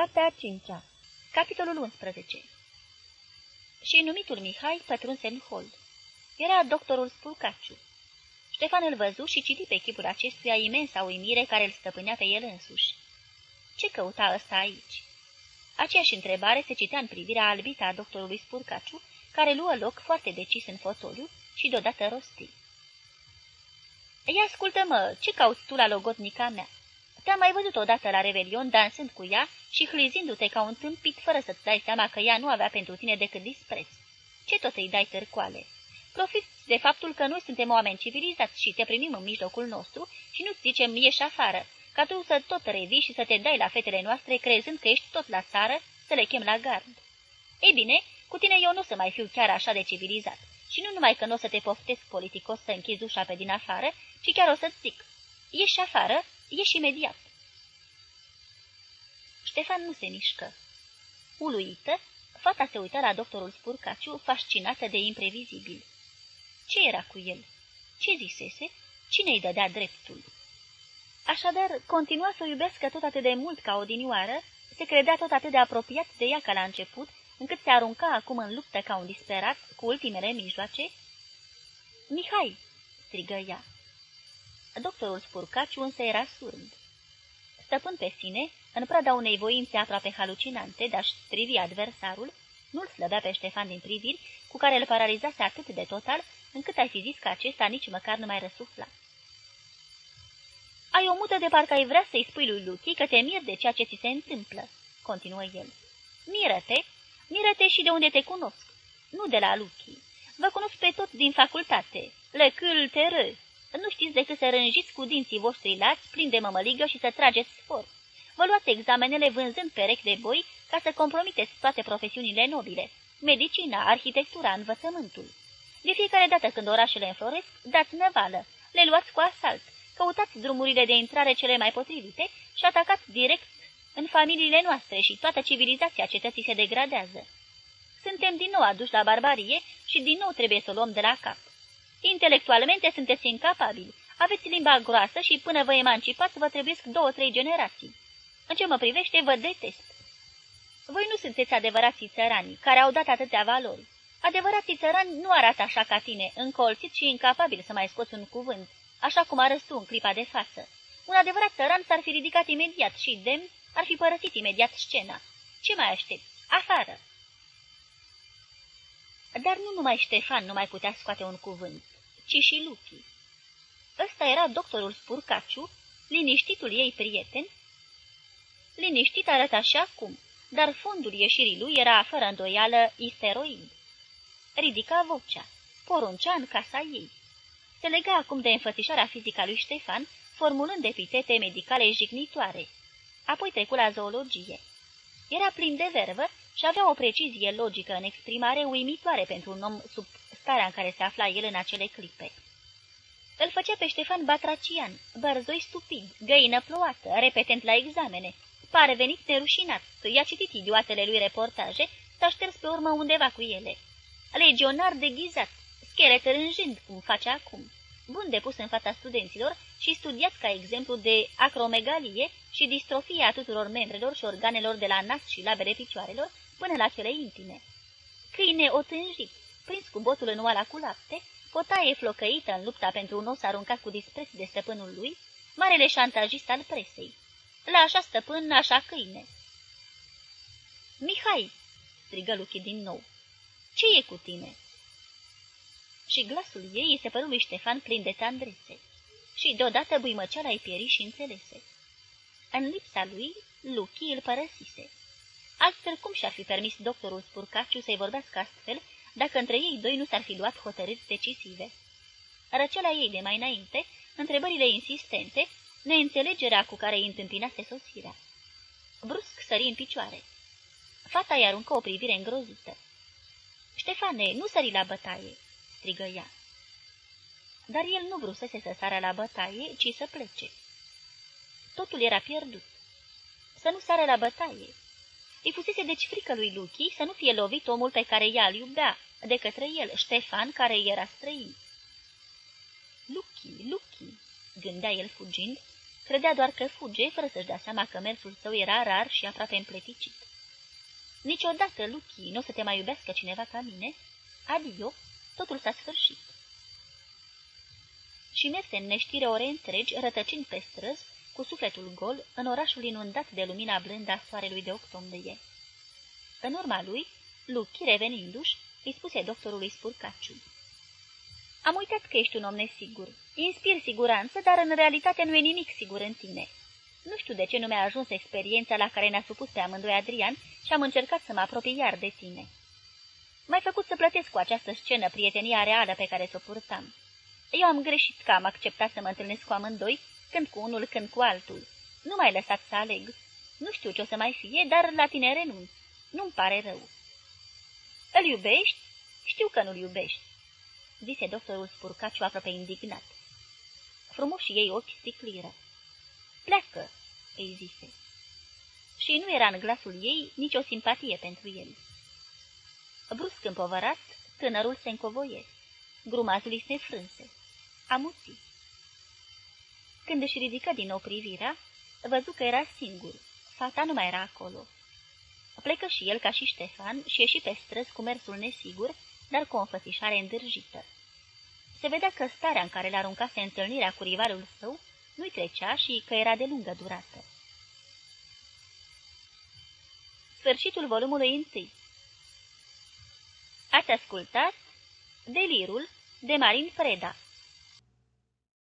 Partea a cincea Capitolul 11 Și numitul Mihai pătrunse în hol. Era doctorul Spulcaciu. Ștefan îl văzu și citi pe chipul acestuia imensa uimire care îl stăpânea pe el însuși. Ce căuta ăsta aici? Aceeași întrebare se citea în privirea albită a doctorului Spurcaciu, care luă loc foarte decis în fotoliu și deodată rosti. Ia ascultă-mă, ce cauți tu la logotnica mea? Te-am mai văzut odată la Revelion dansând cu ea și hlizindu-te ca un tâmpit fără să-ți dai seama că ea nu avea pentru tine decât dispreț. Ce tot îi dai târcoale? Profiți de faptul că noi suntem oameni civilizați și te primim în mijlocul nostru și nu-ți zicem ieși afară, ca tu să tot revii și să te dai la fetele noastre crezând că ești tot la țară să le chem la gard. Ei bine, cu tine eu nu o să mai fiu chiar așa de civilizat. Și nu numai că nu o să te poftesc politicos să închizi ușa pe din afară, ci chiar o să-ți zic. Ieși afară, ieși imediat. Ștefan nu se mișcă. Uluită, fata se uită la doctorul Spurcaciu, fascinată de imprevizibil. Ce era cu el? Ce zisese? Cine îi dădea dreptul? Așadar, continua să o iubească tot atât de mult ca odinioară, se credea tot atât de apropiat de ea ca la început, încât se arunca acum în luptă ca un disperat cu ultimele mijloace? Mihai!" strigă ea. Doctorul Spurcaciu însă era surd. Stăpân pe sine, în prada unei voințe aproape halucinante de a strivi adversarul, nu-l slăbea pe Ștefan din priviri, cu care îl paralizase atât de total, încât ai fi zis că acesta nici măcar nu mai răsufla. Ai o mută de parcă ai vrea să-i spui lui Luchi că te miri de ceea ce ți se întâmplă," continuă el. Miră-te, miră-te și de unde te cunosc. Nu de la Luchi. Vă cunosc pe toți din facultate. Le cul ră. Nu știți decât să rânjiți cu dinții voștri lați, plini de mămăligă și să trageți spor. Vă luați examenele vânzând perechi de boi ca să compromiteți toate profesiunile nobile. Medicina, arhitectura, învățământul. De fiecare dată când orașele înfloresc, dați năvală, le luați cu asalt, căutați drumurile de intrare cele mai potrivite și atacați direct în familiile noastre și toată civilizația cetății se degradează. Suntem din nou aduși la barbarie și din nou trebuie să o luăm de la cap. Intelectualmente sunteți incapabili, aveți limba groasă și până vă emancipați vă trebuie două-trei generații. În ce mă privește, vă detest. Voi nu sunteți adevărații țărani, care au dat atâtea valori. Adevărații țărani nu arată așa ca tine, încolțit și incapabil să mai scoți un cuvânt, așa cum arăți tu în clipa de față. Un adevărat țăran s-ar fi ridicat imediat și, demn, ar fi părăsit imediat scena. Ce mai aștepți? Afară! Dar nu numai Ștefan nu mai putea scoate un cuvânt, ci și Luchi. Ăsta era doctorul Spurcaciu, liniștitul ei prieten. Liniștit arăta și acum, dar fondul ieșirii lui era fără îndoială isteroid. Ridica vocea, poruncea în casa ei. Se lega acum de înfățișarea fizică a lui Ștefan, formulând epitete medicale jignitoare. Apoi trecu la zoologie. Era plin de vervă și avea o precizie logică în exprimare uimitoare pentru un om sub starea în care se afla el în acele clipe. Îl făcea pe Ștefan Batracian, bărzoi stupid, găină ploată, repetent la examene, pare venit nerușinat, i-a citit idioatele lui reportaje, s-a șters pe urmă undeva cu ele. Legionar deghizat, schelet rânjind, cum face acum, bun depus în fața studenților și studiat ca exemplu de acromegalie și distrofia tuturor membrelor și organelor de la nas și labele picioarelor până la cele intime. Câine otânjit, prins cu botul în oala cu lapte, potaie flocăită în lupta pentru un os aruncat cu dispreț de stăpânul lui, marele șantajist al presei. La așa stăpân, așa câine. Mihai!" strigă Luchi din nou. Ce e cu tine?" Și glasul ei se păru lui Ștefan plin de tandrețe. Și deodată buimăceala îi pieri și înțelese. În lipsa lui, Luchi îl părăsise. Altfel cum și-ar fi permis doctorul Spurcaciu să-i vorbească astfel, dacă între ei doi nu s-ar fi luat hotărâri decisive? Răceala ei de mai înainte, întrebările insistente, neînțelegerea cu care îi întâmpinase sosirea. Brusc sări în picioare. Fata i aruncă o privire îngrozită. Ștefane, nu sări la bătaie!" strigă ea. Dar el nu vrusese să sară la bătaie, ci să plece. Totul era pierdut. Să nu sară la bătaie. Îi fusese deci frică lui Luchi să nu fie lovit omul pe care ea îl iubea, de către el, Ștefan, care era străin. Luchi, Luchi, gândea el fugind, Credea doar că fuge, fără să-și dea seama că mersul său era rar și aproape împleticit. Niciodată, Luchi, nu o să te mai iubească cineva ca mine? Adio, totul s-a sfârșit. Și merse în neștire ore întregi, rătăcind pe străzi, cu sufletul gol, în orașul inundat de lumina blândă a soarelui de octombrie. În urma lui, Luchi, revenindu-și, îi spuse doctorului Spurcaciu. Am uitat că ești un om nesigur. Inspir siguranță, dar în realitate nu e nimic sigur în tine. Nu știu de ce nu mi-a ajuns experiența la care ne-a supus pe amândoi Adrian și am încercat să mă apropii iar de tine. M-ai făcut să plătesc cu această scenă prietenia reală pe care s-o purtam. Eu am greșit că am acceptat să mă întâlnesc cu amândoi, când cu unul, când cu altul. Nu mai lăsat să aleg. Nu știu ce o să mai fie, dar la tine renunț. Nu-mi pare rău. Îl iubești? Știu că nu-l iubești, zise doctorul Spurcaciu aproape indignat. Frumoșii ei ochi sticliră. Pleacă, îi zise. Și nu era în glasul ei nicio simpatie pentru el. Brusc împovărat, tânărul se încovoie. Grumazul îi se frânse. Amuții. Când își ridică din nou privirea, văzu că era singur. Fata nu mai era acolo. Plecă și el ca și Ștefan și ieși pe străzi cu mersul nesigur, dar cu o înfățișare îndârjită. Se vedea că starea în care l-aruncase întâlnirea cu rivalul său nu-i trecea și că era de lungă durată. Sfârșitul volumului întâi Ați ascultat Delirul de Marin Freda